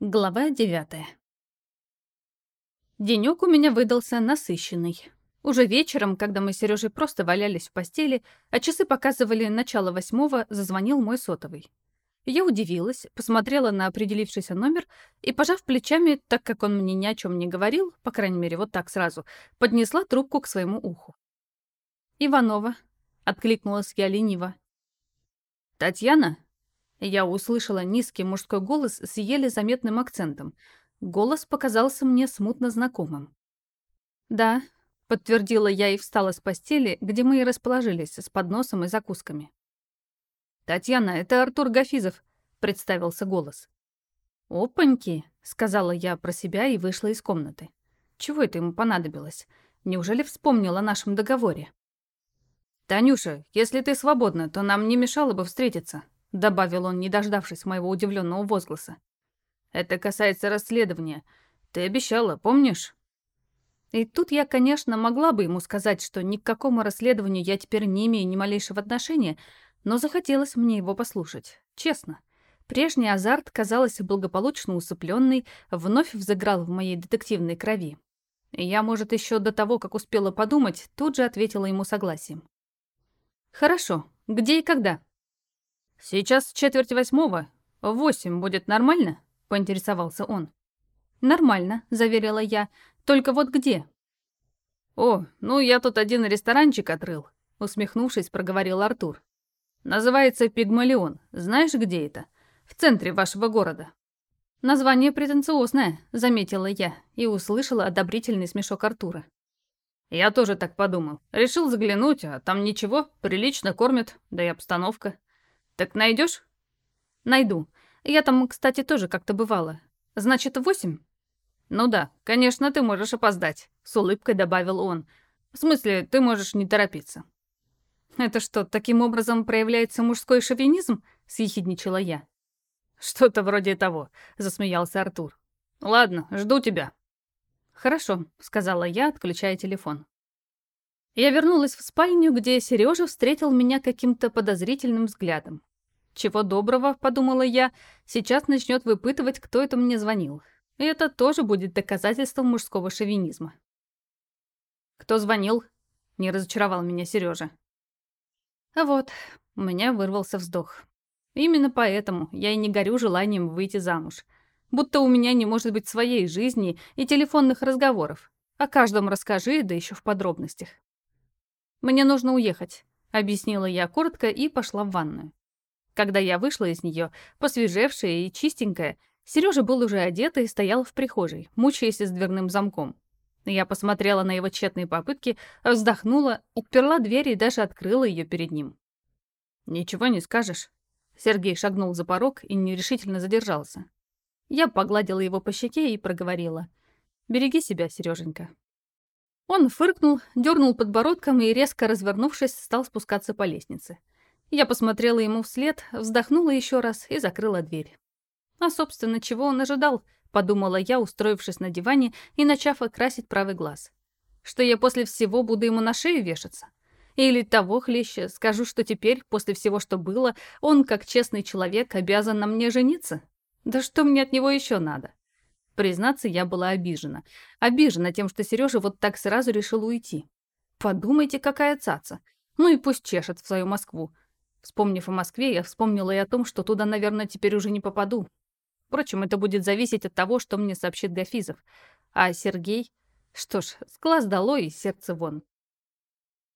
Глава девятая. Денёк у меня выдался насыщенный. Уже вечером, когда мы с Серёжей просто валялись в постели, а часы показывали начало восьмого, зазвонил мой сотовый. Я удивилась, посмотрела на определившийся номер и, пожав плечами, так как он мне ни о чем не говорил, по крайней мере, вот так сразу, поднесла трубку к своему уху. «Иванова», — откликнулась я лениво. «Татьяна?» Я услышала низкий мужской голос с еле заметным акцентом. Голос показался мне смутно знакомым. «Да», — подтвердила я и встала с постели, где мы и расположились, с подносом и закусками. «Татьяна, это Артур Гафизов», — представился голос. «Опаньки», — сказала я про себя и вышла из комнаты. Чего это ему понадобилось? Неужели вспомнил о нашем договоре? «Танюша, если ты свободна, то нам не мешало бы встретиться», — добавил он, не дождавшись моего удивленного возгласа. «Это касается расследования. Ты обещала, помнишь?» И тут я, конечно, могла бы ему сказать, что ни к какому расследованию я теперь не имею ни малейшего отношения, но захотелось мне его послушать. Честно. Прежний азарт, казалось, благополучно усыпленный, вновь взыграл в моей детективной крови. Я, может, еще до того, как успела подумать, тут же ответила ему согласием. «Хорошо. Где и когда?» «Сейчас четверть восьмого. Восемь будет нормально?» — поинтересовался он. «Нормально», — заверила я. «Только вот где?» «О, ну я тут один ресторанчик отрыл», — усмехнувшись, проговорил Артур. «Называется Пигмалион. Знаешь, где это? В центре вашего города». «Название претенциозное», — заметила я и услышала одобрительный смешок Артура. «Я тоже так подумал. Решил заглянуть, а там ничего, прилично кормят, да и обстановка. «Так найдешь?» «Найду. Я там, кстати, тоже как-то бывала. Значит, восемь?» «Ну да, конечно, ты можешь опоздать», — с улыбкой добавил он. «В смысле, ты можешь не торопиться». «Это что, таким образом проявляется мужской шовинизм?» — съехидничала я. «Что-то вроде того», — засмеялся Артур. «Ладно, жду тебя». «Хорошо», — сказала я, отключая телефон. Я вернулась в спальню, где Сережа встретил меня каким-то подозрительным взглядом. Чего доброго, подумала я, сейчас начнет выпытывать, кто это мне звонил. И это тоже будет доказательством мужского шовинизма. «Кто звонил?» — не разочаровал меня Сережа. А вот, у меня вырвался вздох. Именно поэтому я и не горю желанием выйти замуж. Будто у меня не может быть своей жизни и телефонных разговоров. О каждом расскажи, да еще в подробностях. «Мне нужно уехать», — объяснила я коротко и пошла в ванную. Когда я вышла из нее, посвежевшая и чистенькая, Сережа был уже одет и стоял в прихожей, мучаясь с дверным замком. Я посмотрела на его тщетные попытки, вздохнула, отперла дверь и даже открыла ее перед ним. «Ничего не скажешь?» Сергей шагнул за порог и нерешительно задержался. Я погладила его по щеке и проговорила. «Береги себя, Сереженька. Он фыркнул, дернул подбородком и, резко развернувшись, стал спускаться по лестнице. Я посмотрела ему вслед, вздохнула еще раз и закрыла дверь. А, собственно, чего он ожидал, подумала я, устроившись на диване и начав окрасить правый глаз. Что я после всего буду ему на шею вешаться? Или того хлеще, скажу, что теперь, после всего, что было, он, как честный человек, обязан на мне жениться? Да что мне от него еще надо? Признаться, я была обижена. Обижена тем, что Сережа вот так сразу решил уйти. Подумайте, какая цаца. Ну и пусть чешет в свою Москву. Вспомнив о Москве, я вспомнила и о том, что туда, наверное, теперь уже не попаду. Впрочем, это будет зависеть от того, что мне сообщит Гафизов. А Сергей? Что ж, с глаз долой и сердце вон.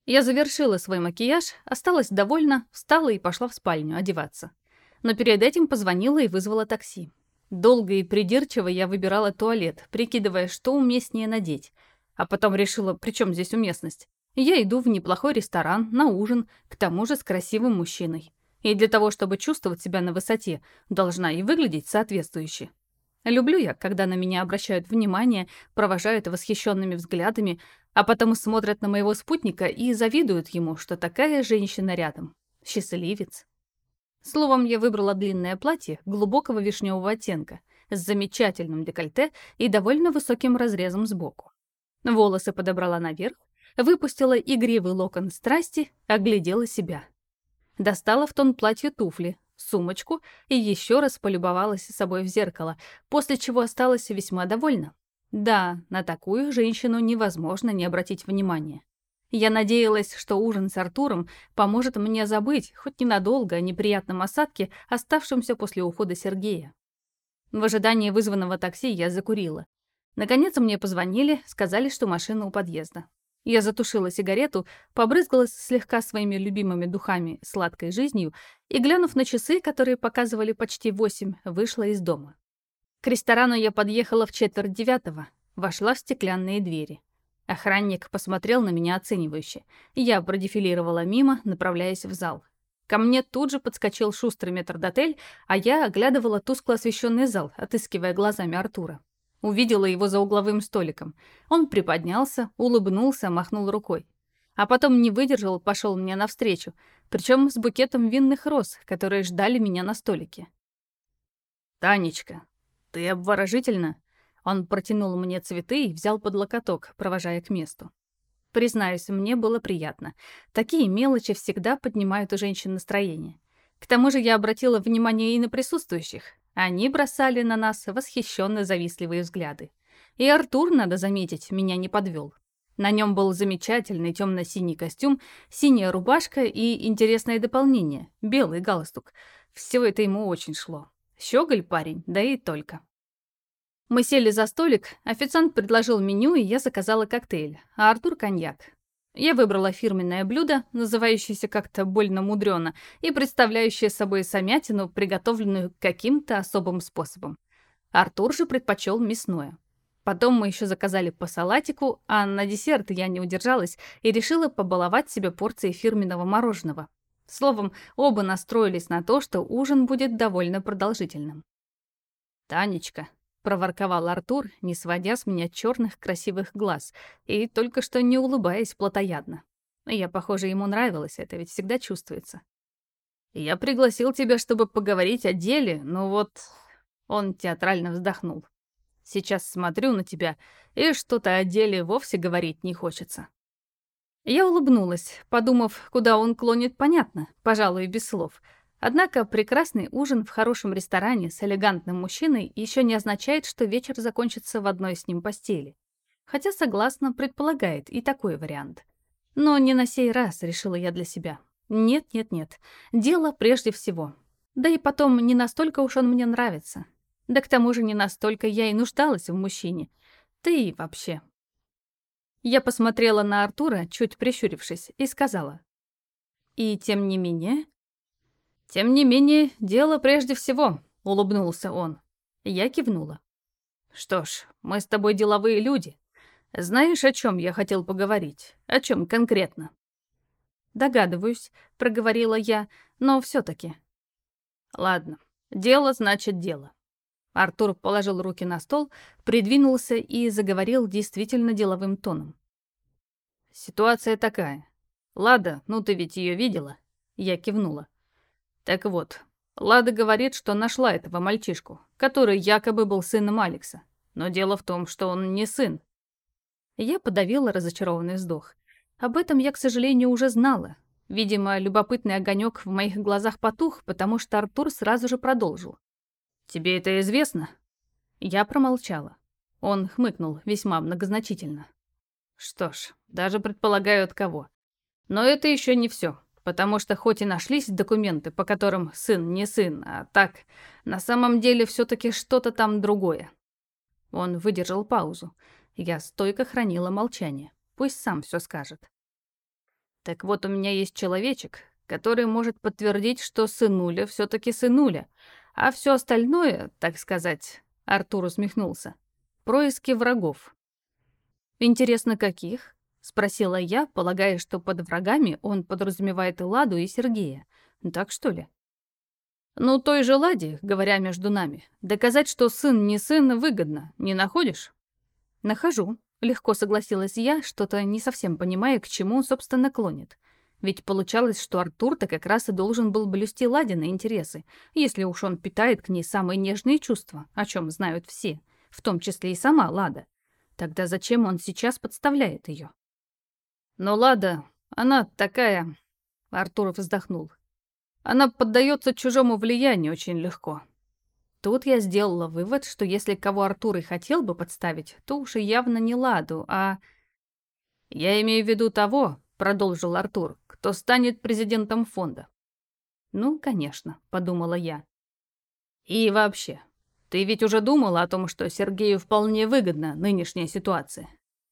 Я завершила свой макияж, осталась довольна, встала и пошла в спальню одеваться. Но перед этим позвонила и вызвала такси. Долго и придирчиво я выбирала туалет, прикидывая, что уместнее надеть. А потом решила, при чем здесь уместность? Я иду в неплохой ресторан, на ужин, к тому же с красивым мужчиной. И для того, чтобы чувствовать себя на высоте, должна и выглядеть соответствующе. Люблю я, когда на меня обращают внимание, провожают восхищенными взглядами, а потом смотрят на моего спутника и завидуют ему, что такая женщина рядом. Счастливец. Словом, я выбрала длинное платье глубокого вишневого оттенка с замечательным декольте и довольно высоким разрезом сбоку. Волосы подобрала наверх, выпустила игривый локон страсти, оглядела себя. Достала в тон платье туфли, сумочку и еще раз полюбовалась собой в зеркало, после чего осталась весьма довольна. Да, на такую женщину невозможно не обратить внимания. Я надеялась, что ужин с Артуром поможет мне забыть, хоть ненадолго, о неприятном осадке, оставшемся после ухода Сергея. В ожидании вызванного такси я закурила. Наконец мне позвонили, сказали, что машина у подъезда. Я затушила сигарету, побрызгалась слегка своими любимыми духами сладкой жизнью и, глянув на часы, которые показывали почти восемь, вышла из дома. К ресторану я подъехала в четверть девятого, вошла в стеклянные двери. Охранник посмотрел на меня оценивающе. Я продефилировала мимо, направляясь в зал. Ко мне тут же подскочил шустрый метрдотель, а я оглядывала тускло освещенный зал, отыскивая глазами Артура. Увидела его за угловым столиком. Он приподнялся, улыбнулся, махнул рукой. А потом не выдержал, пошел мне навстречу, причем с букетом винных роз, которые ждали меня на столике. «Танечка, ты обворожительна!» Он протянул мне цветы и взял под локоток, провожая к месту. Признаюсь, мне было приятно. Такие мелочи всегда поднимают у женщин настроение. К тому же я обратила внимание и на присутствующих. Они бросали на нас восхищенно завистливые взгляды. И Артур, надо заметить, меня не подвел. На нем был замечательный темно-синий костюм, синяя рубашка и интересное дополнение — белый галстук. Все это ему очень шло. Щеголь парень, да и только. Мы сели за столик, официант предложил меню, и я заказала коктейль, а Артур — коньяк. Я выбрала фирменное блюдо, называющееся как-то больно мудрено и представляющее собой самятину, приготовленную каким-то особым способом. Артур же предпочел мясное. Потом мы еще заказали по салатику, а на десерт я не удержалась и решила побаловать себе порцией фирменного мороженого. Словом, оба настроились на то, что ужин будет довольно продолжительным. «Танечка», — проворковал Артур, не сводя с меня черных красивых глаз и только что не улыбаясь плотоядно. Я, похоже, ему нравилось, это ведь всегда чувствуется. «Я пригласил тебя, чтобы поговорить о деле, но вот...» Он театрально вздохнул. «Сейчас смотрю на тебя, и что-то о деле вовсе говорить не хочется». Я улыбнулась, подумав, куда он клонит, понятно, пожалуй, без слов — Однако прекрасный ужин в хорошем ресторане с элегантным мужчиной еще не означает, что вечер закончится в одной с ним постели. Хотя, согласно, предполагает и такой вариант. Но не на сей раз, решила я для себя. Нет-нет-нет, дело прежде всего. Да и потом, не настолько уж он мне нравится. Да к тому же не настолько я и нуждалась в мужчине. Да и вообще. Я посмотрела на Артура, чуть прищурившись, и сказала. И тем не менее, «Тем не менее, дело прежде всего», — улыбнулся он. Я кивнула. «Что ж, мы с тобой деловые люди. Знаешь, о чем я хотел поговорить? О чем конкретно?» «Догадываюсь», — проговорила я, но все-таки. «Ладно, дело значит дело». Артур положил руки на стол, придвинулся и заговорил действительно деловым тоном. «Ситуация такая. Лада, ну ты ведь ее видела?» Я кивнула. Так вот, Лада говорит, что нашла этого мальчишку, который якобы был сыном Алекса. Но дело в том, что он не сын. Я подавила разочарованный вздох. Об этом я, к сожалению, уже знала. Видимо, любопытный огонек в моих глазах потух, потому что Артур сразу же продолжил. «Тебе это известно?» Я промолчала. Он хмыкнул весьма многозначительно. «Что ж, даже предполагаю от кого. Но это еще не все. Потому что хоть и нашлись документы, по которым сын не сын, а так, на самом деле все-таки что-то там другое. Он выдержал паузу. Я стойко хранила молчание. Пусть сам все скажет. Так вот, у меня есть человечек, который может подтвердить, что сынуля все-таки сынуля, а все остальное, так сказать, Артур усмехнулся, происки врагов. Интересно, каких? — спросила я, полагая, что под врагами он подразумевает Ладу, и Сергея. Так что ли? «Ну, той же Ладе, говоря между нами, доказать, что сын не сын, выгодно, не находишь?» «Нахожу», — легко согласилась я, что-то не совсем понимая, к чему он, собственно, клонит. Ведь получалось, что Артур-то как раз и должен был блюсти Ладины интересы, если уж он питает к ней самые нежные чувства, о чем знают все, в том числе и сама Лада. Тогда зачем он сейчас подставляет ее? Но Лада, она такая...» Артуров вздохнул. Она поддается чужому влиянию очень легко. Тут я сделала вывод, что если кого Артур и хотел бы подставить, то уж и явно не Ладу, а... «Я имею в виду того», — продолжил Артур, — «кто станет президентом фонда». «Ну, конечно», — подумала я. «И вообще, ты ведь уже думала о том, что Сергею вполне выгодна нынешняя ситуация?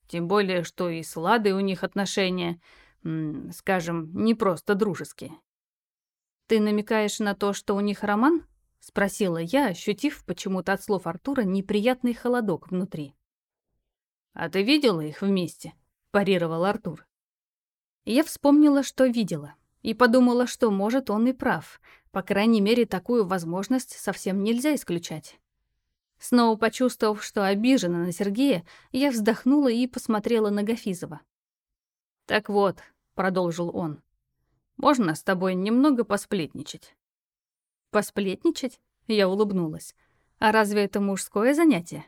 Тем более, что и с Ладой у них отношения, скажем, не просто дружеские». «Ты намекаешь на то, что у них роман?» — спросила я, ощутив почему-то от слов Артура неприятный холодок внутри. «А ты видела их вместе?» — парировал Артур. Я вспомнила, что видела, и подумала, что, может, он и прав. По крайней мере, такую возможность совсем нельзя исключать. Снова почувствовав, что обижена на Сергея, я вздохнула и посмотрела на Гафизова. «Так вот», — продолжил он, — «можно с тобой немного посплетничать?» «Посплетничать?» — я улыбнулась. «А разве это мужское занятие?»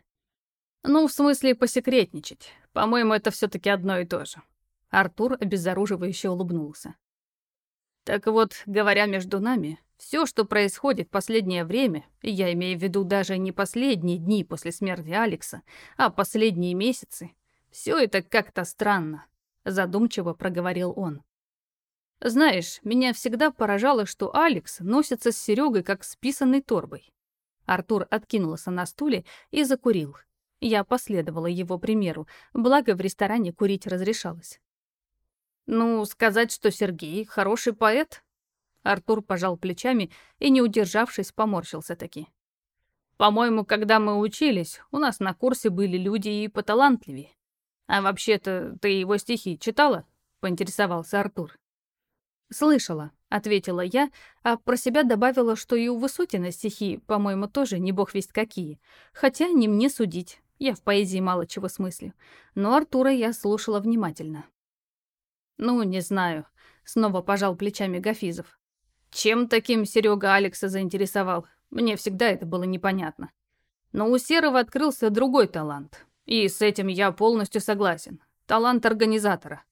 «Ну, в смысле, посекретничать. По-моему, это все таки одно и то же». Артур обезоруживающе улыбнулся. «Так вот, говоря между нами, все, что происходит последнее время, я имею в виду даже не последние дни после смерти Алекса, а последние месяцы, все это как-то странно», — задумчиво проговорил он. Знаешь, меня всегда поражало, что Алекс носится с Серегой как с писаной торбой. Артур откинулся на стуле и закурил. Я последовала его примеру, благо в ресторане курить разрешалось. «Ну, сказать, что Сергей хороший поэт?» Артур пожал плечами и, не удержавшись, поморщился таки. «По-моему, когда мы учились, у нас на курсе были люди и поталантливее. А вообще-то ты его стихи читала?» — поинтересовался Артур. «Слышала», — ответила я, а про себя добавила, что и у Высотина стихи, по-моему, тоже не бог весть какие. Хотя не мне судить, я в поэзии мало чего смыслю. Но Артура я слушала внимательно. «Ну, не знаю», — снова пожал плечами Гафизов. «Чем таким Серега Алекса заинтересовал? Мне всегда это было непонятно. Но у Серого открылся другой талант. И с этим я полностью согласен. Талант организатора.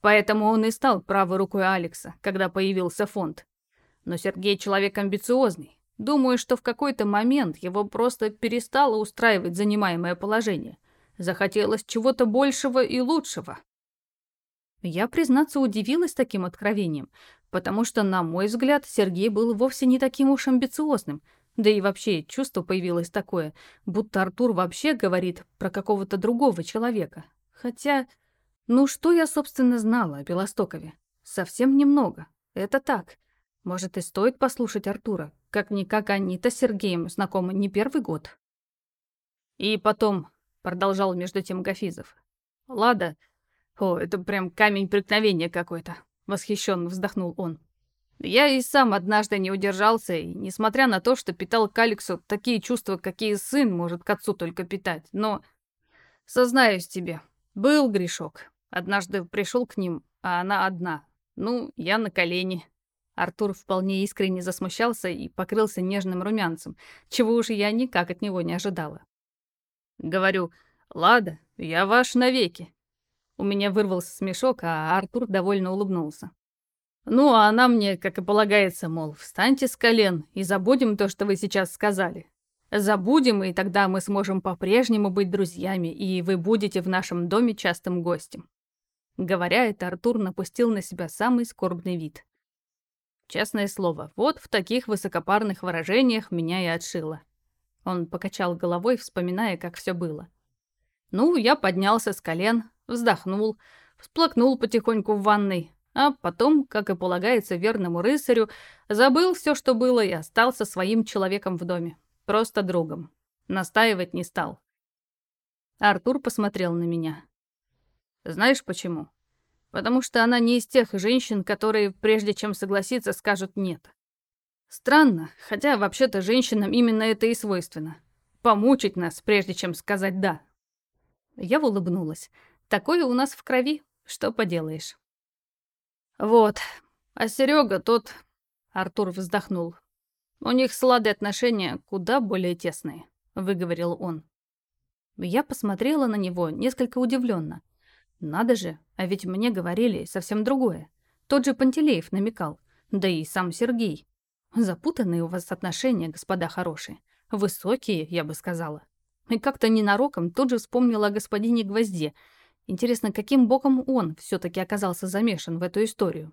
Поэтому он и стал правой рукой Алекса, когда появился фонд. Но Сергей человек амбициозный. Думаю, что в какой-то момент его просто перестало устраивать занимаемое положение. Захотелось чего-то большего и лучшего. Я, признаться, удивилась таким откровением, потому что, на мой взгляд, Сергей был вовсе не таким уж амбициозным. Да и вообще чувство появилось такое, будто Артур вообще говорит про какого-то другого человека. Хотя ну что я, собственно, знала о Белостокове? Совсем немного. Это так. Может, и стоит послушать Артура. Как-никак они-то с Сергеем знакомы не первый год. И потом, продолжал между тем Гафизов. Лада... О, это прям камень преткновения какой-то. Восхищенно вздохнул он. Я и сам однажды не удержался, и несмотря на то, что питал к Алексу такие чувства, какие сын может к отцу только питать, но... Сознаюсь тебе, был грешок. Однажды пришел к ним, а она одна. Ну, я на колени. Артур вполне искренне засмущался и покрылся нежным румянцем, чего уж я никак от него не ожидала. Говорю, «Лада, я ваш навеки». У меня вырвался смешок, а Артур довольно улыбнулся. Ну, а она мне, как и полагается, мол, встаньте с колен и забудем то, что вы сейчас сказали. Забудем, и тогда мы сможем по-прежнему быть друзьями, и вы будете в нашем доме частым гостем. Говоря это, Артур напустил на себя самый скорбный вид. Честное слово, вот в таких высокопарных выражениях меня и отшило. Он покачал головой, вспоминая, как все было. Ну, я поднялся с колен, вздохнул, всплакнул потихоньку в ванной, а потом, как и полагается верному рыцарю, забыл все, что было, и остался своим человеком в доме. Просто другом. Настаивать не стал. Артур посмотрел на меня. Знаешь почему? Потому что она не из тех женщин, которые, прежде чем согласиться, скажут «нет». Странно, хотя вообще-то женщинам именно это и свойственно. Помучить нас, прежде чем сказать «да». Я улыбнулась. Такое у нас в крови, что поделаешь. Вот. А Серега тот... Артур вздохнул. У них с отношения куда более тесные, выговорил он. Я посмотрела на него несколько удивленно. Надо же, а ведь мне говорили совсем другое. Тот же Пантелеев намекал, да и сам Сергей. Запутанные у вас отношения, господа хорошие. Высокие, я бы сказала. И как-то ненароком тут же вспомнила о господине Гвозде. Интересно, каким боком он все таки оказался замешан в эту историю?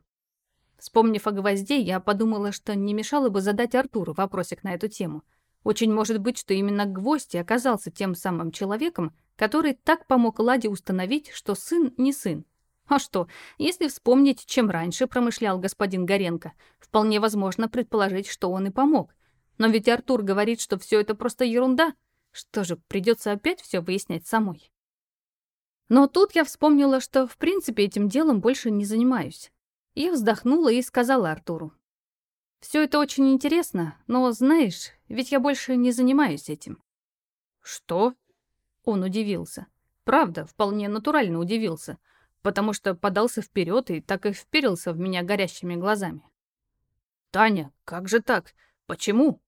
Вспомнив о Гвозде, я подумала, что не мешало бы задать Артуру вопросик на эту тему. Очень может быть, что именно Гвоздь оказался тем самым человеком, который так помог Ладе установить, что сын не сын. А что, если вспомнить, чем раньше промышлял господин Горенко, вполне возможно предположить, что он и помог. Но ведь Артур говорит, что все это просто ерунда. Что же, придется опять все выяснять самой. Но тут я вспомнила, что в принципе этим делом больше не занимаюсь. Я вздохнула и сказала Артуру. Все это очень интересно, но, знаешь, ведь я больше не занимаюсь этим». «Что?» Он удивился. Правда, вполне натурально удивился, потому что подался вперед и так и вперился в меня горящими глазами. «Таня, как же так? Почему?»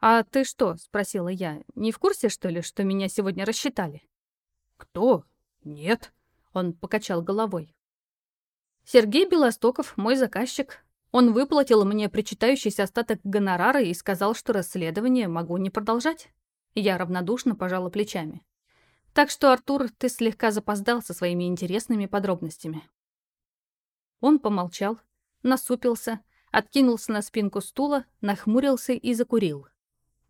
«А ты что?» — спросила я. «Не в курсе, что ли, что меня сегодня рассчитали?» «Кто? Нет?» — он покачал головой. «Сергей Белостоков, мой заказчик. Он выплатил мне причитающийся остаток гонорара и сказал, что расследование могу не продолжать. Я равнодушно пожала плечами. Так что, Артур, ты слегка запоздал со своими интересными подробностями. Он помолчал, насупился, откинулся на спинку стула, нахмурился и закурил.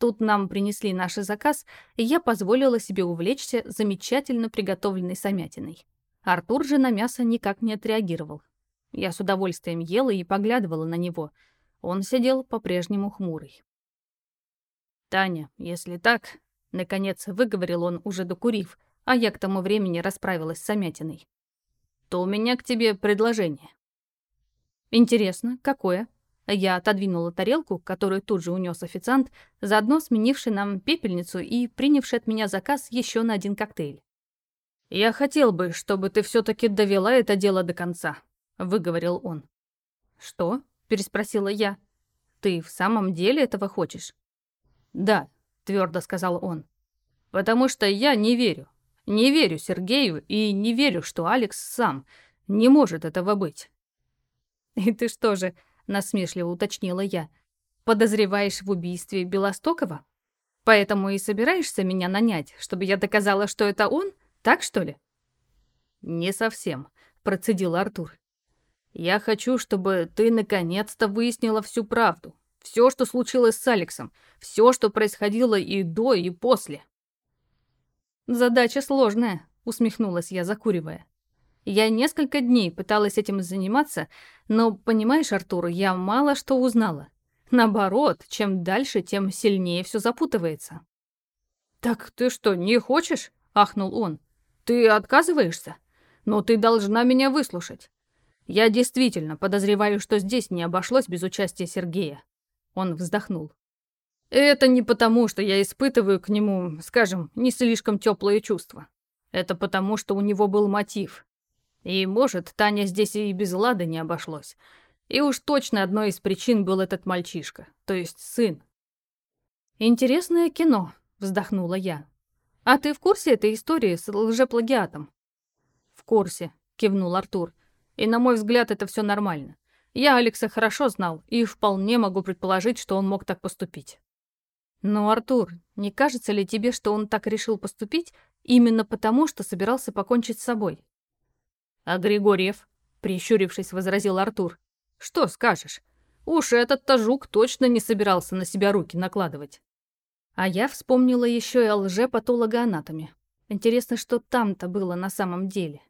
Тут нам принесли наш заказ, и я позволила себе увлечься замечательно приготовленной самятиной. Артур же на мясо никак не отреагировал. Я с удовольствием ела и поглядывала на него. Он сидел по-прежнему хмурый. «Таня, если так...» — наконец выговорил он, уже докурив, а я к тому времени расправилась с Самятиной. «То у меня к тебе предложение». «Интересно, какое?» Я отодвинула тарелку, которую тут же унес официант, заодно сменивший нам пепельницу и принявший от меня заказ еще на один коктейль. «Я хотел бы, чтобы ты все-таки довела это дело до конца», — выговорил он. «Что?» — переспросила я. «Ты в самом деле этого хочешь?» «Да», — твердо сказал он. «Потому что я не верю. Не верю Сергею и не верю, что Алекс сам. Не может этого быть». «И ты что же?» — насмешливо уточнила я. «Подозреваешь в убийстве Белостокова? Поэтому и собираешься меня нанять, чтобы я доказала, что это он? Так, что ли?» «Не совсем», — процедил Артур. Я хочу, чтобы ты наконец-то выяснила всю правду. Все, что случилось с Алексом. Все, что происходило и до, и после. Задача сложная, усмехнулась я, закуривая. Я несколько дней пыталась этим заниматься, но, понимаешь, Артур, я мало что узнала. Наоборот, чем дальше, тем сильнее все запутывается. «Так ты что, не хочешь?» — ахнул он. «Ты отказываешься? Но ты должна меня выслушать. Я действительно подозреваю, что здесь не обошлось без участия Сергея. Он вздохнул. Это не потому, что я испытываю к нему, скажем, не слишком теплые чувства. Это потому, что у него был мотив. И, может, Таня здесь и без Лады не обошлось. И уж точно одной из причин был этот мальчишка, то есть сын. «Интересное кино», — вздохнула я. «А ты в курсе этой истории с лжеплагиатом?» «В курсе», — кивнул Артур. И, на мой взгляд, это все нормально. Я Алекса хорошо знал и вполне могу предположить, что он мог так поступить. Но, Артур, не кажется ли тебе, что он так решил поступить именно потому, что собирался покончить с собой? А Григорьев, прищурившись, возразил Артур. Что скажешь? Уж этот-то жук точно не собирался на себя руки накладывать. А я вспомнила еще и о лжепатологоанатоме. Интересно, что там-то было на самом деле.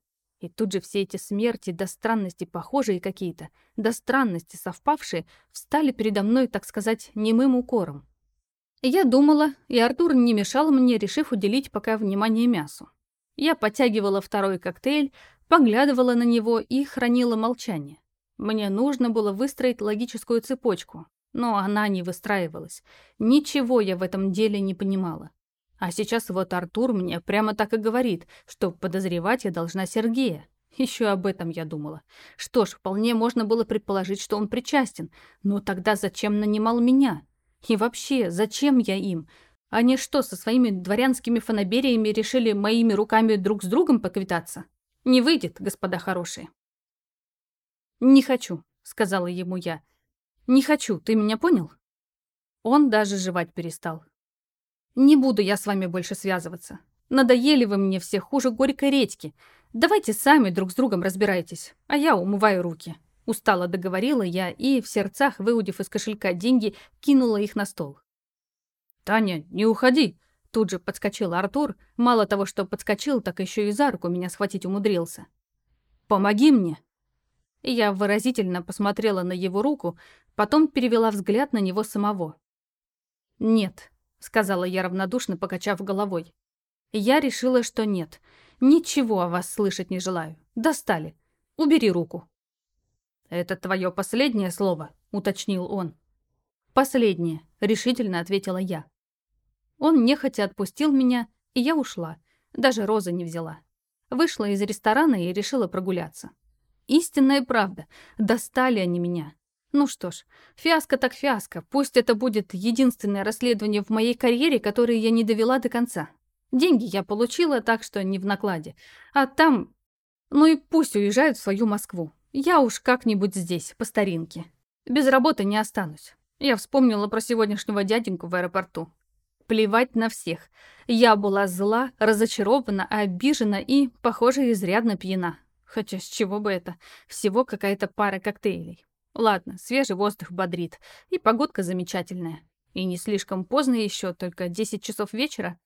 И тут же все эти смерти, до странности похожие какие-то, до странности совпавшие, встали передо мной, так сказать, немым укором. Я думала, и Артур не мешал мне, решив уделить пока внимание мясу. Я подтягивала второй коктейль, поглядывала на него и хранила молчание. Мне нужно было выстроить логическую цепочку, но она не выстраивалась. Ничего я в этом деле не понимала. А сейчас вот Артур мне прямо так и говорит, что подозревать я должна Сергея. Еще об этом я думала. Что ж, вполне можно было предположить, что он причастен. Но тогда зачем нанимал меня? И вообще, зачем я им? Они что, со своими дворянскими фанабериями решили моими руками друг с другом поквитаться? Не выйдет, господа хорошие. «Не хочу», — сказала ему я. Не хочу, ты меня понял? Он даже жевать перестал. Не буду я с вами больше связываться. Надоели вы мне все хуже горькой редьки. Давайте сами друг с другом разбирайтесь, а я умываю руки. Устало договорила я и, в сердцах, выудив из кошелька деньги, кинула их на стол. «Таня, не уходи!» Тут же подскочил Артур. Мало того, что подскочил, так еще и за руку меня схватить умудрился. «Помоги мне!» Я выразительно посмотрела на его руку, потом перевела взгляд на него самого. «Нет», — сказала я равнодушно, покачав головой. «Я решила, что нет. Ничего о вас слышать не желаю. Достали. Убери руку». «Это твое последнее слово?» — уточнил он. «Последнее», — решительно ответила я. Он нехотя отпустил меня, и я ушла. Даже розы не взяла. Вышла из ресторана и решила прогуляться. Истинная правда. Достали они меня. Ну что ж, фиаско так фиаско. Пусть это будет единственное расследование в моей карьере, которое я не довела до конца. Деньги я получила, так что не в накладе. А там... Ну и пусть уезжают в свою Москву. Я уж как-нибудь здесь, по старинке. Без работы не останусь. Я вспомнила про сегодняшнего дяденьку в аэропорту. Плевать на всех. Я была зла, разочарована, обижена и, похоже, изрядно пьяна. Хотя с чего бы это? Всего какая-то пара коктейлей. Ладно, свежий воздух бодрит. И погодка замечательная. И не слишком поздно еще, только 10 часов вечера.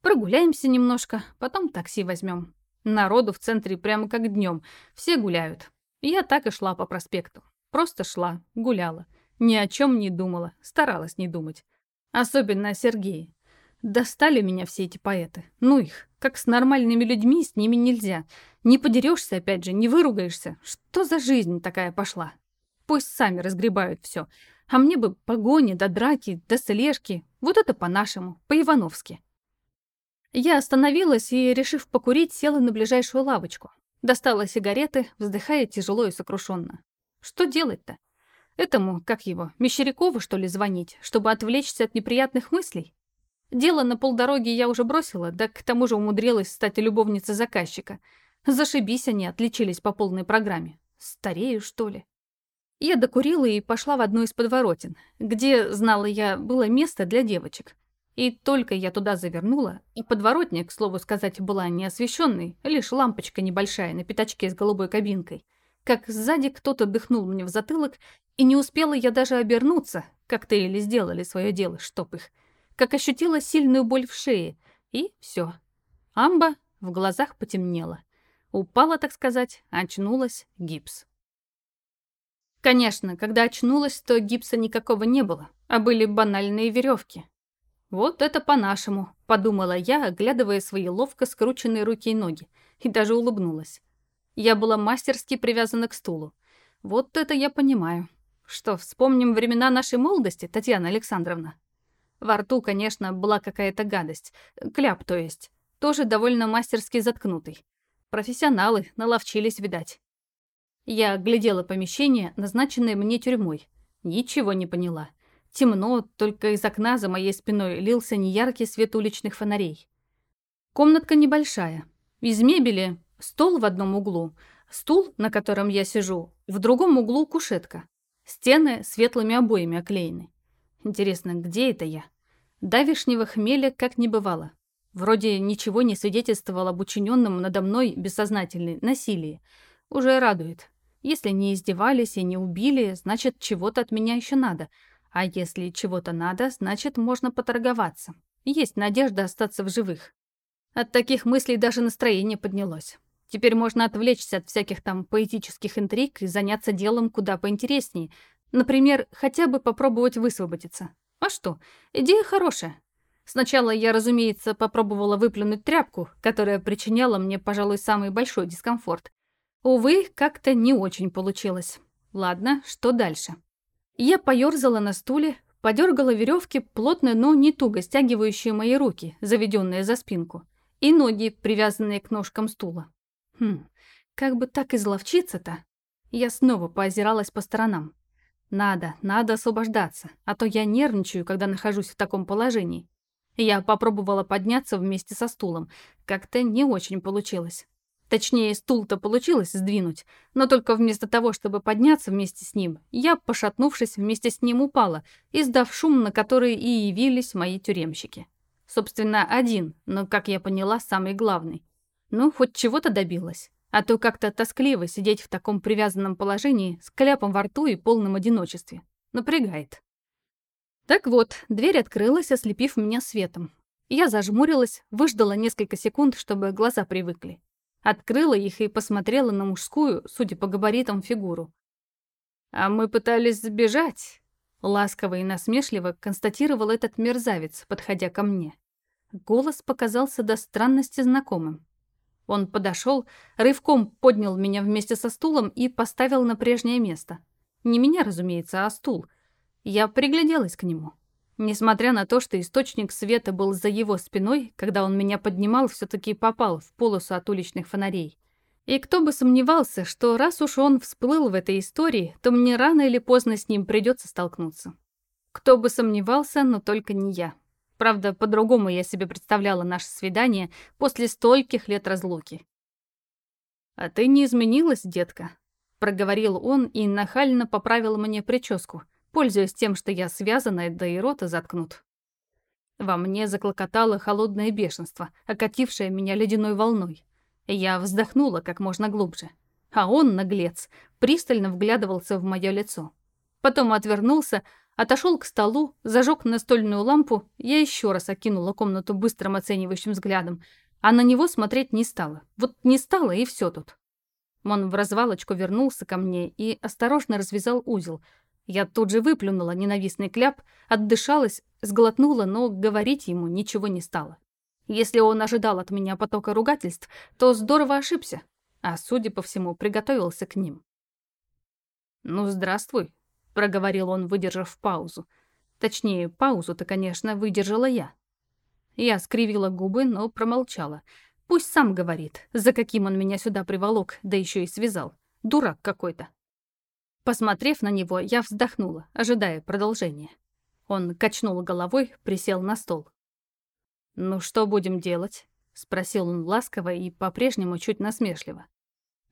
Прогуляемся немножко, потом такси возьмем. Народу в центре прямо как днем. Все гуляют. Я так и шла по проспекту. Просто шла, гуляла. Ни о чем не думала, старалась не думать. Особенно о Сергее. Достали меня все эти поэты. Ну их, как с нормальными людьми, с ними нельзя. Не подерешься, опять же, не выругаешься. Что за жизнь такая пошла? Пусть сами разгребают все. А мне бы погони, до драки, до слежки. Вот это по-нашему, по-ивановски. Я остановилась и, решив покурить, села на ближайшую лавочку. Достала сигареты, вздыхая тяжело и сокрушенно. Что делать-то? Этому, как его, Мещерякову, что ли, звонить, чтобы отвлечься от неприятных мыслей? Дело на полдороги я уже бросила, да к тому же умудрилась стать любовницей заказчика. Зашибись они, отличились по полной программе. Старею, что ли? Я докурила и пошла в одну из подворотен, где, знала я, было место для девочек. И только я туда завернула, и подворотня, к слову сказать, была не освещенной, лишь лампочка небольшая на пятачке с голубой кабинкой, как сзади кто-то дыхнул мне в затылок, и не успела я даже обернуться, как коктейли сделали свое дело, чтоб их, как ощутила сильную боль в шее, и все. Амба в глазах потемнела. Упала, так сказать, очнулась гипс. Конечно, когда очнулась, то гипса никакого не было, а были банальные веревки, «Вот это по-нашему», — подумала я, оглядывая свои ловко скрученные руки и ноги, и даже улыбнулась. Я была мастерски привязана к стулу. Вот это я понимаю. Что, вспомним времена нашей молодости, Татьяна Александровна? Во рту, конечно, была какая-то гадость. Кляп, то есть. Тоже довольно мастерски заткнутый. Профессионалы наловчились, видать. Я глядела помещение, назначенное мне тюрьмой. Ничего не поняла. Темно, только из окна за моей спиной лился неяркий свет уличных фонарей. Комнатка небольшая. Из мебели стол в одном углу, стул, на котором я сижу, в другом углу кушетка. Стены светлыми обоями оклеены. Интересно, где это я? Давишнего хмеля как не бывало. Вроде ничего не свидетельствовал об учиненном надо мной бессознательной насилии. Уже радует. Если не издевались и не убили, значит, чего-то от меня еще надо — а если чего-то надо, значит, можно поторговаться. Есть надежда остаться в живых. От таких мыслей даже настроение поднялось. Теперь можно отвлечься от всяких там поэтических интриг и заняться делом куда поинтереснее. Например, хотя бы попробовать высвободиться. А что, идея хорошая. Сначала я, разумеется, попробовала выплюнуть тряпку, которая причиняла мне, пожалуй, самый большой дискомфорт. Увы, как-то не очень получилось. Ладно, что дальше? Я поёрзала на стуле, подергала веревки, плотно, но не туго стягивающие мои руки, заведенные за спинку, и ноги, привязанные к ножкам стула. Хм, как бы так изловчиться-то? Я снова поозиралась по сторонам. Надо, надо освобождаться, а то я нервничаю, когда нахожусь в таком положении. Я попробовала подняться вместе со стулом. Как-то не очень получилось. Точнее, стул-то получилось сдвинуть, но только вместо того, чтобы подняться вместе с ним, я, пошатнувшись, вместе с ним упала, издав шум, на который и явились мои тюремщики. Собственно, один, но, как я поняла, самый главный. Ну, хоть чего-то добилась. А то как-то тоскливо сидеть в таком привязанном положении с кляпом во рту и полном одиночестве. Напрягает. Так вот, дверь открылась, ослепив меня светом. Я зажмурилась, выждала несколько секунд, чтобы глаза привыкли. Открыла их и посмотрела на мужскую, судя по габаритам, фигуру. «А мы пытались сбежать», — ласково и насмешливо констатировал этот мерзавец, подходя ко мне. Голос показался до странности знакомым. Он подошел, рывком поднял меня вместе со стулом и поставил на прежнее место. Не меня, разумеется, а стул. Я пригляделась к нему. Несмотря на то, что источник света был за его спиной, когда он меня поднимал, все-таки попал в полосу от уличных фонарей. И кто бы сомневался, что раз уж он всплыл в этой истории, то мне рано или поздно с ним придется столкнуться. Кто бы сомневался, но только не я. Правда, по-другому я себе представляла наше свидание после стольких лет разлуки. «А ты не изменилась, детка?» — проговорил он и нахально поправил мне прическу, пользуясь тем, что я связанная, да и рота заткнут. Во мне заклокотало холодное бешенство, окатившее меня ледяной волной. Я вздохнула как можно глубже. А он, наглец, пристально вглядывался в мое лицо. Потом отвернулся, отошел к столу, зажег настольную лампу, я еще раз окинула комнату быстрым оценивающим взглядом, а на него смотреть не стала. Вот не стала, и все тут. Он в развалочку вернулся ко мне и осторожно развязал узел, я тут же выплюнула ненавистный кляп, отдышалась, сглотнула, но говорить ему ничего не стало. Если он ожидал от меня потока ругательств, то здорово ошибся, а, судя по всему, приготовился к ним. «Ну, здравствуй», — проговорил он, выдержав паузу. Точнее, паузу-то, конечно, выдержала я. Я скривила губы, но промолчала. Пусть сам говорит, за каким он меня сюда приволок, да еще и связал. Дурак какой-то. Посмотрев на него, я вздохнула, ожидая продолжения. Он качнул головой, присел на стол. «Ну что будем делать?» — спросил он ласково и по-прежнему чуть насмешливо.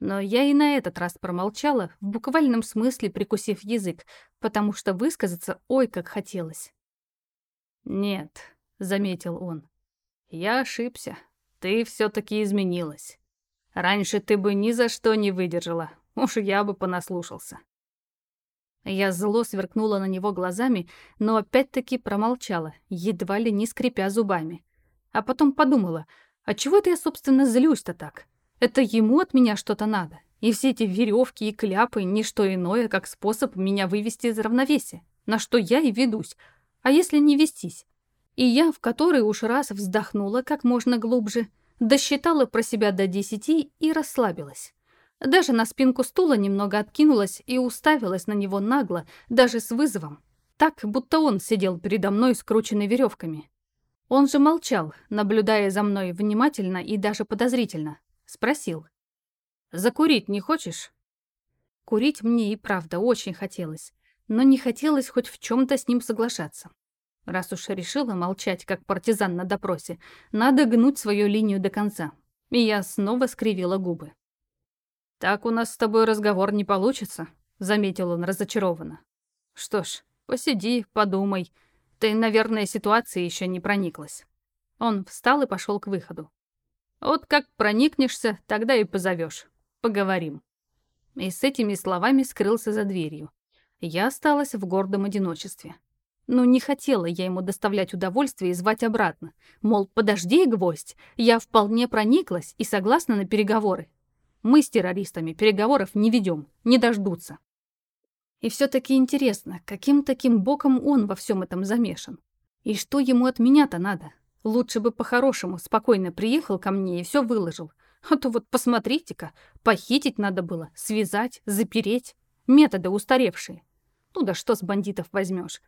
Но я и на этот раз промолчала, в буквальном смысле прикусив язык, потому что высказаться ой как хотелось. «Нет», — заметил он, — «я ошибся. Ты все-таки изменилась. Раньше ты бы ни за что не выдержала, уж я бы понаслушался. Я зло сверкнула на него глазами, но опять-таки промолчала, едва ли не скрипя зубами. А потом подумала, а чего это я, собственно, злюсь-то так? Это ему от меня что-то надо. И все эти веревки и кляпы — не что иное, как способ меня вывести из равновесия, на что я и ведусь. А если не вестись? И я в который уж раз вздохнула как можно глубже, досчитала про себя до десяти и расслабилась. Даже на спинку стула немного откинулась и уставилась на него нагло, даже с вызовом. Так, будто он сидел передо мной скрученный веревками. Он же молчал, наблюдая за мной внимательно и даже подозрительно. Спросил. «Закурить не хочешь?» Курить мне и правда очень хотелось, но не хотелось хоть в чем-то с ним соглашаться. Раз уж решила молчать, как партизан на допросе, надо гнуть свою линию до конца. И я снова скривила губы. «Так у нас с тобой разговор не получится», — заметил он разочарованно. «Что ж, посиди, подумай. Ты, наверное, ситуации еще не прониклась». Он встал и пошел к выходу. «Вот как проникнешься, тогда и позовешь. Поговорим». И с этими словами скрылся за дверью. Я осталась в гордом одиночестве. Но не хотела я ему доставлять удовольствие и звать обратно. Мол, подожди, гвоздь, я вполне прониклась и согласна на переговоры. Мы с террористами переговоров не ведем, не дождутся. И все-таки интересно, каким таким боком он во всем этом замешан? И что ему от меня-то надо? Лучше бы по-хорошему спокойно приехал ко мне и все выложил. А то вот посмотрите-ка, похитить надо было, связать, запереть. Методы устаревшие. Ну да что с бандитов возьмешь?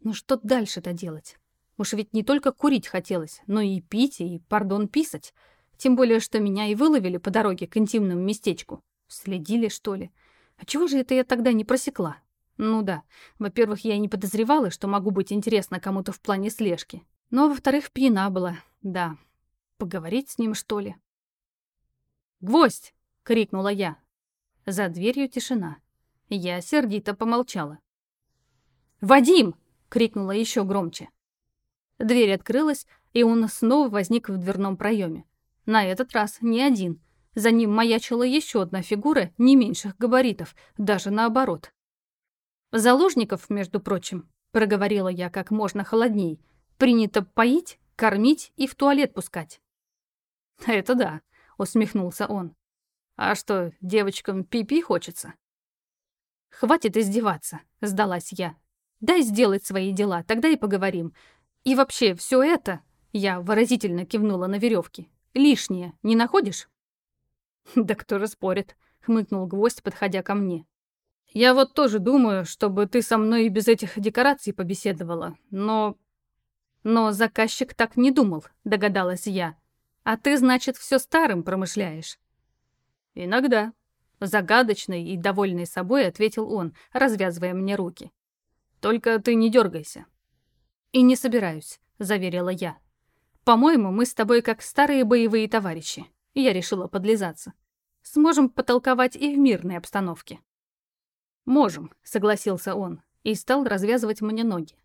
Ну что дальше-то делать? Уж ведь не только курить хотелось, но и пить, и, пардон, писать. Тем более, что меня и выловили по дороге к интимному местечку. Следили, что ли? А чего же это я тогда не просекла? Ну да, во-первых, я и не подозревала, что могу быть интересна кому-то в плане слежки. Но, во-вторых, пьяна была, да. Поговорить с ним, что ли? «Гвоздь!» — крикнула я. За дверью тишина. Я сердито помолчала. «Вадим!» — крикнула еще громче. Дверь открылась, и он снова возник в дверном проеме. На этот раз не один. За ним маячила еще одна фигура не меньших габаритов, даже наоборот. «Заложников, между прочим», — проговорила я как можно холодней, «принято поить, кормить и в туалет пускать». «Это да», — усмехнулся он. «А что, девочкам пипи -пи хочется?» «Хватит издеваться», — сдалась я. «Дай сделать свои дела, тогда и поговорим. И вообще, все это...» — я выразительно кивнула на веревки. «Лишнее, не находишь?» «Да кто же спорит?» — хмыкнул гвоздь, подходя ко мне. «Я вот тоже думаю, чтобы ты со мной и без этих декораций побеседовала, но...» «Но заказчик так не думал», — догадалась я. «А ты, значит, все старым промышляешь?» «Иногда», — загадочный и довольный собой ответил он, развязывая мне руки. «Только ты не дергайся». «И не собираюсь», — заверила я. «По-моему, мы с тобой как старые боевые товарищи». Я решила подлизаться. «Сможем потолковать и в мирной обстановке». «Можем», — согласился он и стал развязывать мне ноги.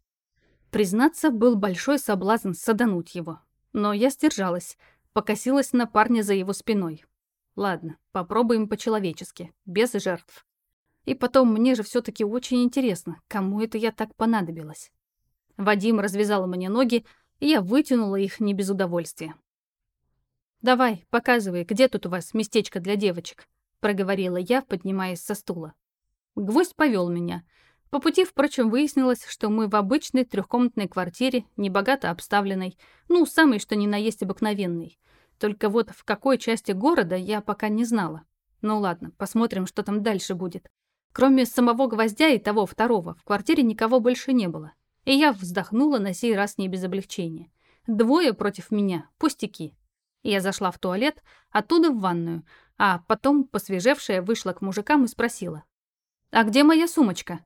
Признаться, был большой соблазн садануть его. Но я сдержалась, покосилась на парня за его спиной. Ладно, попробуем по-человечески, без жертв. И потом, мне же все-таки очень интересно, кому это я так понадобилась. Вадим развязал мне ноги, и я вытянула их не без удовольствия. «Давай, показывай, где тут у вас местечко для девочек», — проговорила я, поднимаясь со стула. Гвоздь повел меня. По пути, впрочем, выяснилось, что мы в обычной трехкомнатной квартире, небогато обставленной, ну, самой что ни на есть обыкновенной. Только вот в какой части города я пока не знала. Ну ладно, посмотрим, что там дальше будет. Кроме самого гвоздя и того второго, в квартире никого больше не было. И я вздохнула на сей раз не без облегчения. Двое против меня, пустяки. Я зашла в туалет, оттуда в ванную, а потом, посвежевшая, вышла к мужикам и спросила. «А где моя сумочка?»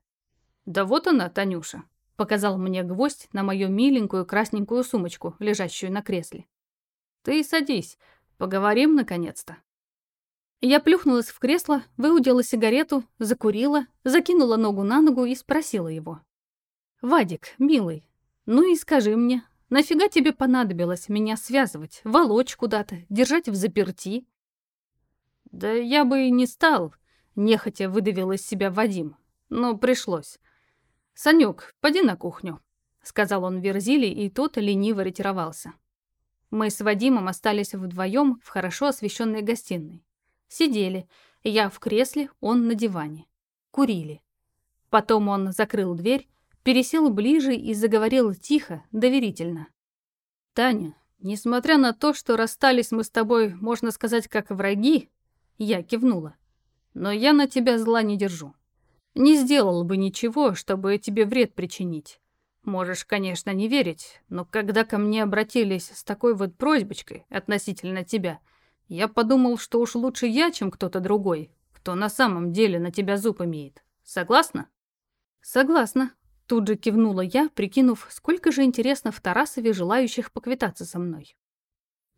«Да вот она, Танюша», — показал мне гвоздь на мою миленькую красненькую сумочку, лежащую на кресле. «Ты садись, поговорим наконец-то». Я плюхнулась в кресло, выудила сигарету, закурила, закинула ногу на ногу и спросила его. «Вадик, милый, ну и скажи мне, нафига тебе понадобилось меня связывать, волочь куда-то, держать в заперти?» «Да я бы и не стал», Нехотя выдавил из себя Вадим. Но пришлось. «Санёк, поди на кухню», — сказал он Верзили, и тот лениво ретировался. Мы с Вадимом остались вдвоем в хорошо освещенной гостиной. Сидели, я в кресле, он на диване. Курили. Потом он закрыл дверь, пересел ближе и заговорил тихо, доверительно. «Таня, несмотря на то, что расстались мы с тобой, можно сказать, как враги», я кивнула. Но я на тебя зла не держу. Не сделал бы ничего, чтобы тебе вред причинить. Можешь, конечно, не верить, но когда ко мне обратились с такой вот просьбочкой относительно тебя, я подумал, что уж лучше я, чем кто-то другой, кто на самом деле на тебя зуб имеет. Согласна? Согласна. Тут же кивнула я, прикинув, сколько же интересно в Тарасове желающих поквитаться со мной.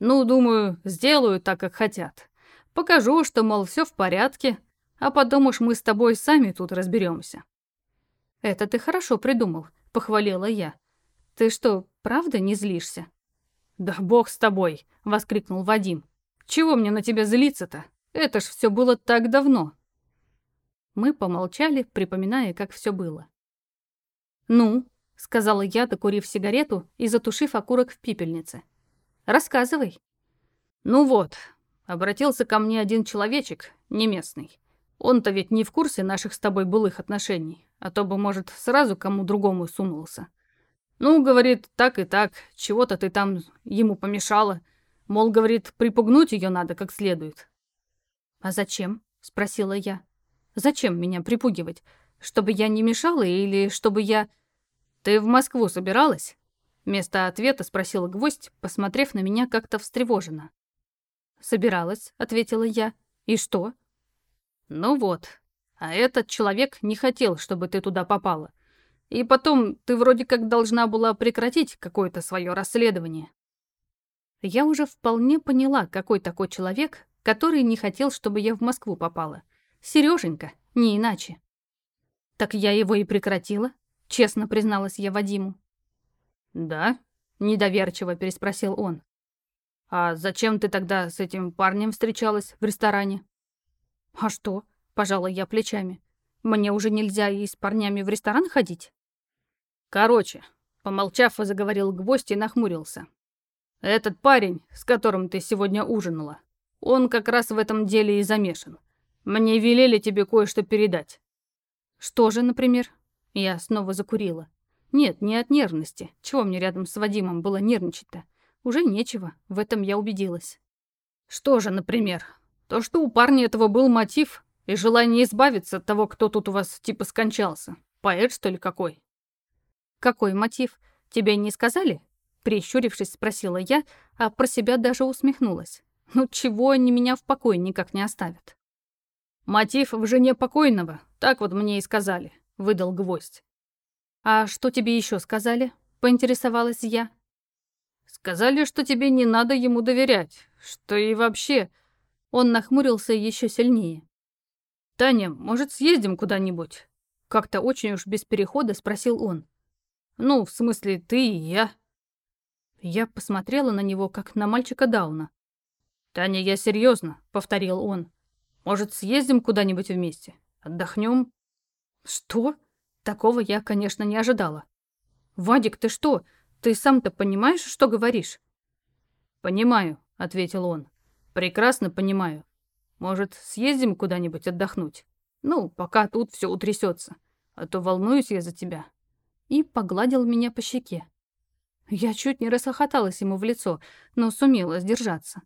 Ну, думаю, сделаю так, как хотят. Покажу, что, мол, все в порядке, а уж мы с тобой сами тут разберемся. «Это ты хорошо придумал», — похвалила я. «Ты что, правда не злишься?» «Да бог с тобой!» — воскликнул Вадим. «Чего мне на тебя злиться-то? Это ж все было так давно!» Мы помолчали, припоминая, как все было. «Ну», — сказала я, докурив сигарету и затушив окурок в пепельнице. «Рассказывай». «Ну вот, обратился ко мне один человечек, не местный. Он-то ведь не в курсе наших с тобой былых отношений, а то бы, может, сразу кому другому сунулся. Ну, говорит, так и так, чего-то ты там ему помешала. Мол, говорит, припугнуть ее надо как следует. «А зачем?» — спросила я. «Зачем меня припугивать? Чтобы я не мешала или чтобы я...» «Ты в Москву собиралась?» Вместо ответа спросила гвоздь, посмотрев на меня как-то встревоженно. «Собиралась», — ответила я. «И что?» Ну вот. А этот человек не хотел, чтобы ты туда попала. И потом, ты вроде как должна была прекратить какое-то свое расследование. Я уже вполне поняла, какой такой человек, который не хотел, чтобы я в Москву попала. Сереженька, не иначе. Так я его и прекратила, честно призналась я Вадиму. Да? Недоверчиво переспросил он. А зачем ты тогда с этим парнем встречалась в ресторане? А что? Пожала я плечами. Мне уже нельзя и с парнями в ресторан ходить? Короче, помолчав, заговорил гвоздь и нахмурился. Этот парень, с которым ты сегодня ужинала, он как раз в этом деле и замешан. Мне велели тебе кое-что передать. Что же, например? Я снова закурила. Нет, не от нервности. Чего мне рядом с Вадимом было нервничать-то? Уже нечего, в этом я убедилась. Что же, например? То, что у парня этого был мотив и желание избавиться от того, кто тут у вас типа скончался. Поэт, что ли, какой? Какой мотив? Тебе не сказали? Прищурившись, спросила я, а про себя даже усмехнулась. Ну чего они меня в покое никак не оставят? Мотив в жене покойного, так вот мне и сказали, выдал гвоздь. А что тебе еще сказали? Поинтересовалась я. Сказали, что тебе не надо ему доверять, что и вообще... Он нахмурился еще сильнее. «Таня, может, съездим куда-нибудь?» Как-то очень уж без перехода спросил он. «Ну, в смысле, ты и я». Я посмотрела на него, как на мальчика Дауна. «Таня, я серьезно», — повторил он. «Может, съездим куда-нибудь вместе? Отдохнем?» «Что?» Такого я, конечно, не ожидала. «Вадик, ты что? Ты сам-то понимаешь, что говоришь?» «Понимаю», — ответил он. «Прекрасно понимаю. Может, съездим куда-нибудь отдохнуть? Ну, пока тут все утрясется. А то волнуюсь я за тебя». И погладил меня по щеке. Я чуть не расхохоталась ему в лицо, но сумела сдержаться.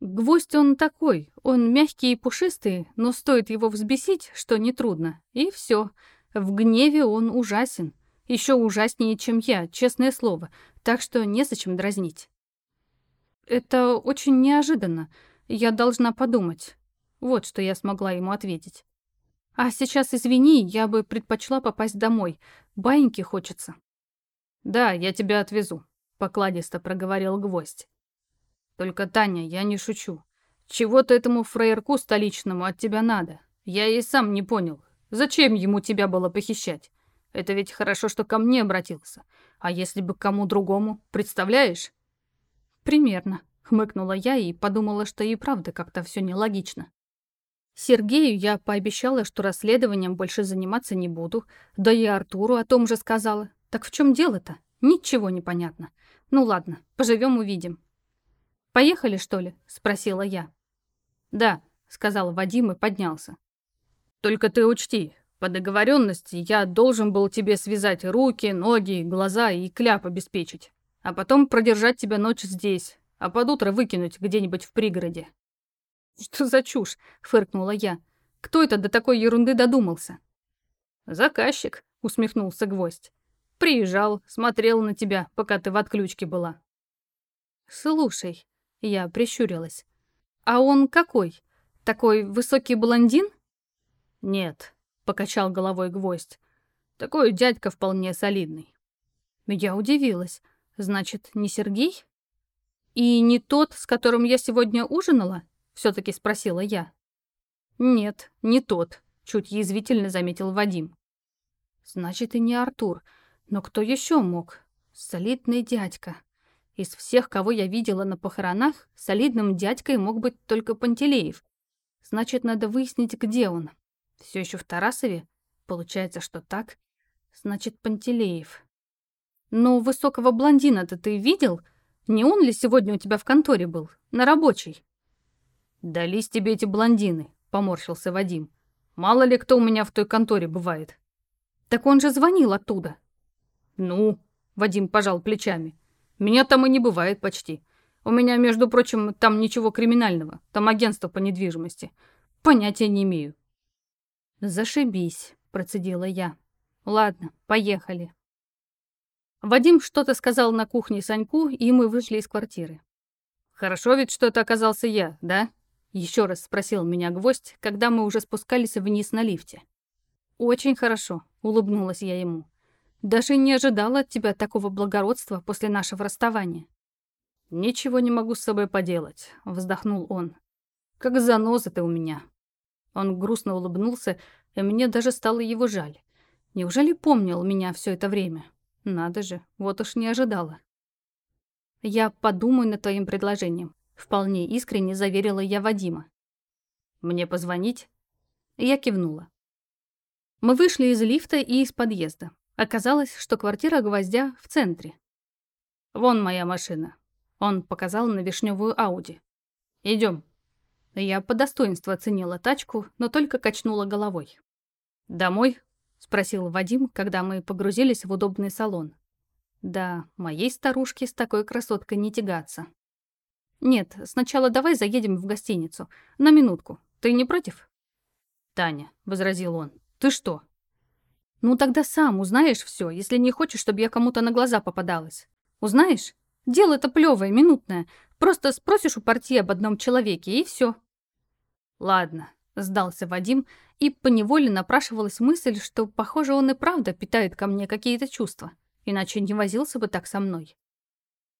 Гвоздь он такой, он мягкий и пушистый, но стоит его взбесить, что нетрудно, и все. В гневе он ужасен. Еще ужаснее, чем я, честное слово, так что незачем дразнить. Это очень неожиданно. Я должна подумать. Вот что я смогла ему ответить. А сейчас, извини, я бы предпочла попасть домой. Баиньки хочется. «Да, я тебя отвезу», — покладисто проговорил гвоздь. «Только, Таня, я не шучу. Чего-то этому фраерку столичному от тебя надо. Я и сам не понял. Зачем ему тебя было похищать? Это ведь хорошо, что ко мне обратился. А если бы к кому другому, представляешь?» «Примерно», — хмыкнула я и подумала, что и правда как-то все нелогично. Сергею я пообещала, что расследованием больше заниматься не буду, да и Артуру о том же сказала. Так в чем дело-то? Ничего не понятно. Ну ладно, поживем увидим. Поехали, что ли? Спросила я. Да, сказал Вадим и поднялся. Только ты учти, по договоренности я должен был тебе связать руки, ноги, глаза и кляп обеспечить, а потом продержать тебя ночь здесь, а под утро выкинуть где-нибудь в пригороде. Что за чушь? фыркнула я. Кто это до такой ерунды додумался? Заказчик, усмехнулся гвоздь. Приезжал, смотрел на тебя, пока ты в отключке была. Слушай, я прищурилась. А он какой? Такой высокий блондин? Нет, покачал головой гвоздь. Такой дядька вполне солидный. Я удивилась. Значит, не Сергей? И не тот, с которым я сегодня ужинала? Все-таки спросила я. Нет, не тот, чуть язвительно заметил Вадим. Значит, и не Артур. Но кто еще мог? Солидный дядька. Из всех, кого я видела на похоронах, солидным дядькой мог быть только Пантелеев. Значит, надо выяснить, где он. Все еще в Тарасове? Получается, что так. Значит, Пантелеев. Но высокого блондина-то ты видел? Не он ли сегодня у тебя в конторе был? На рабочей? «Дались тебе эти блондины», — поморщился Вадим. «Мало ли кто у меня в той конторе бывает». «Так он же звонил оттуда», «Ну?» — Вадим пожал плечами. «Меня там и не бывает почти. У меня, между прочим, там ничего криминального. Там агентство по недвижимости. Понятия не имею». «Зашибись», — процедила я. «Ладно, поехали». Вадим что-то сказал на кухне Саньку, и мы вышли из квартиры. «Хорошо ведь, что это оказался я, да?» Еще раз спросил меня гвоздь, когда мы уже спускались вниз на лифте. «Очень хорошо», — улыбнулась я ему. Даже не ожидала от тебя такого благородства после нашего расставания». «Ничего не могу с собой поделать», — вздохнул он. Как заноза ты у меня». Он грустно улыбнулся, и мне даже стало его жаль. Неужели помнил меня все это время? Надо же, вот уж не ожидала. «Я подумаю над твоим предложением», — вполне искренне заверила я Вадима. «Мне позвонить?» Я кивнула. Мы вышли из лифта и из подъезда. Оказалось, что квартира Гвоздя в центре. «Вон моя машина». Он показал на вишневую Ауди. Идем. Я по достоинству оценила тачку, но только качнула головой. «Домой?» — спросил Вадим, когда мы погрузились в удобный салон. Да, моей старушке с такой красоткой не тягаться. Нет, сначала давай заедем в гостиницу. На минутку. Ты не против? Таня, — возразил он, — ты что? Ну тогда сам узнаешь все, если не хочешь, чтобы я кому-то на глаза попадалась. Узнаешь? Дело это плевое, минутное. Просто спросишь у партии об одном человеке, и все. Ладно, сдался Вадим, и поневоле напрашивалась мысль, что, похоже, он и правда питает ко мне какие-то чувства иначе не возился бы так со мной.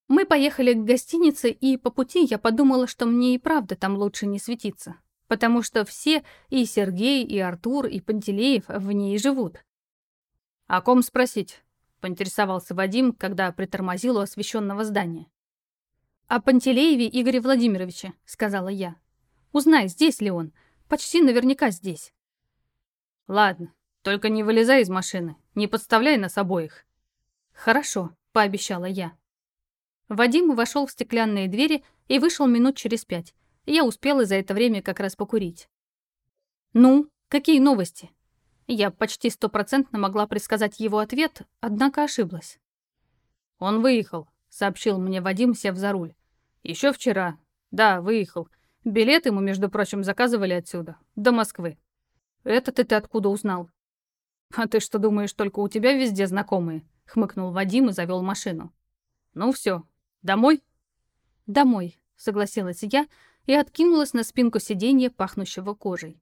Мы поехали к гостинице, и по пути я подумала, что мне и правда там лучше не светиться, потому что все, и Сергей, и Артур, и Пантелеев в ней живут. «О ком спросить?» — поинтересовался Вадим, когда притормозил у освещенного здания. «О Пантелееве Игоре Владимировиче», — сказала я. «Узнай, здесь ли он. Почти наверняка здесь». «Ладно, только не вылезай из машины, не подставляй нас обоих», «Хорошо», — пообещала я. Вадим вошел в стеклянные двери и вышел минут через пять. Я успела за это время как раз покурить. «Ну, какие новости?» Я почти стопроцентно могла предсказать его ответ, однако ошиблась. «Он выехал», — сообщил мне Вадим, сев за руль. Еще вчера. Да, выехал. Билет ему, между прочим, заказывали отсюда, до Москвы. Это ты откуда узнал? А ты что думаешь, только у тебя везде знакомые? хмыкнул Вадим и завел машину. «Ну все, домой?» «Домой», — согласилась я и откинулась на спинку сиденья, пахнущего кожей.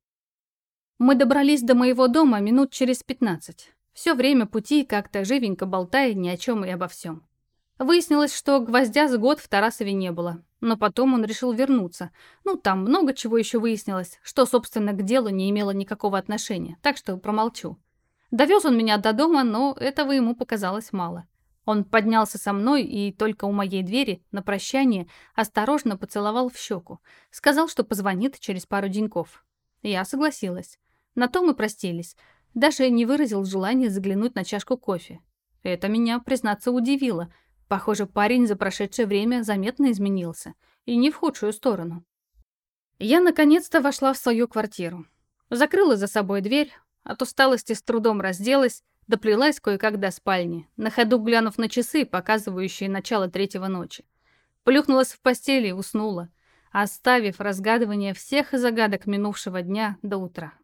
Мы добрались до моего дома минут через пятнадцать. Все время пути как-то живенько болтая ни о чем и обо всем. Выяснилось, что гвоздя с год в Тарасове не было, но потом он решил вернуться. Ну, там много чего еще выяснилось, что, собственно, к делу не имело никакого отношения, так что промолчу. Довез он меня до дома, но этого ему показалось мало. Он поднялся со мной и только у моей двери на прощание осторожно поцеловал в щеку. Сказал, что позвонит через пару деньков. Я согласилась. На то мы простились. Даже не выразил желания заглянуть на чашку кофе. Это меня, признаться, удивило. Похоже, парень за прошедшее время заметно изменился. И не в худшую сторону. Я наконец-то вошла в свою квартиру. Закрыла за собой дверь, от усталости с трудом разделась, доплелась кое-как до спальни, на ходу глянув на часы, показывающие начало третьего ночи. Плюхнулась в постели и уснула, оставив разгадывание всех загадок минувшего дня до утра.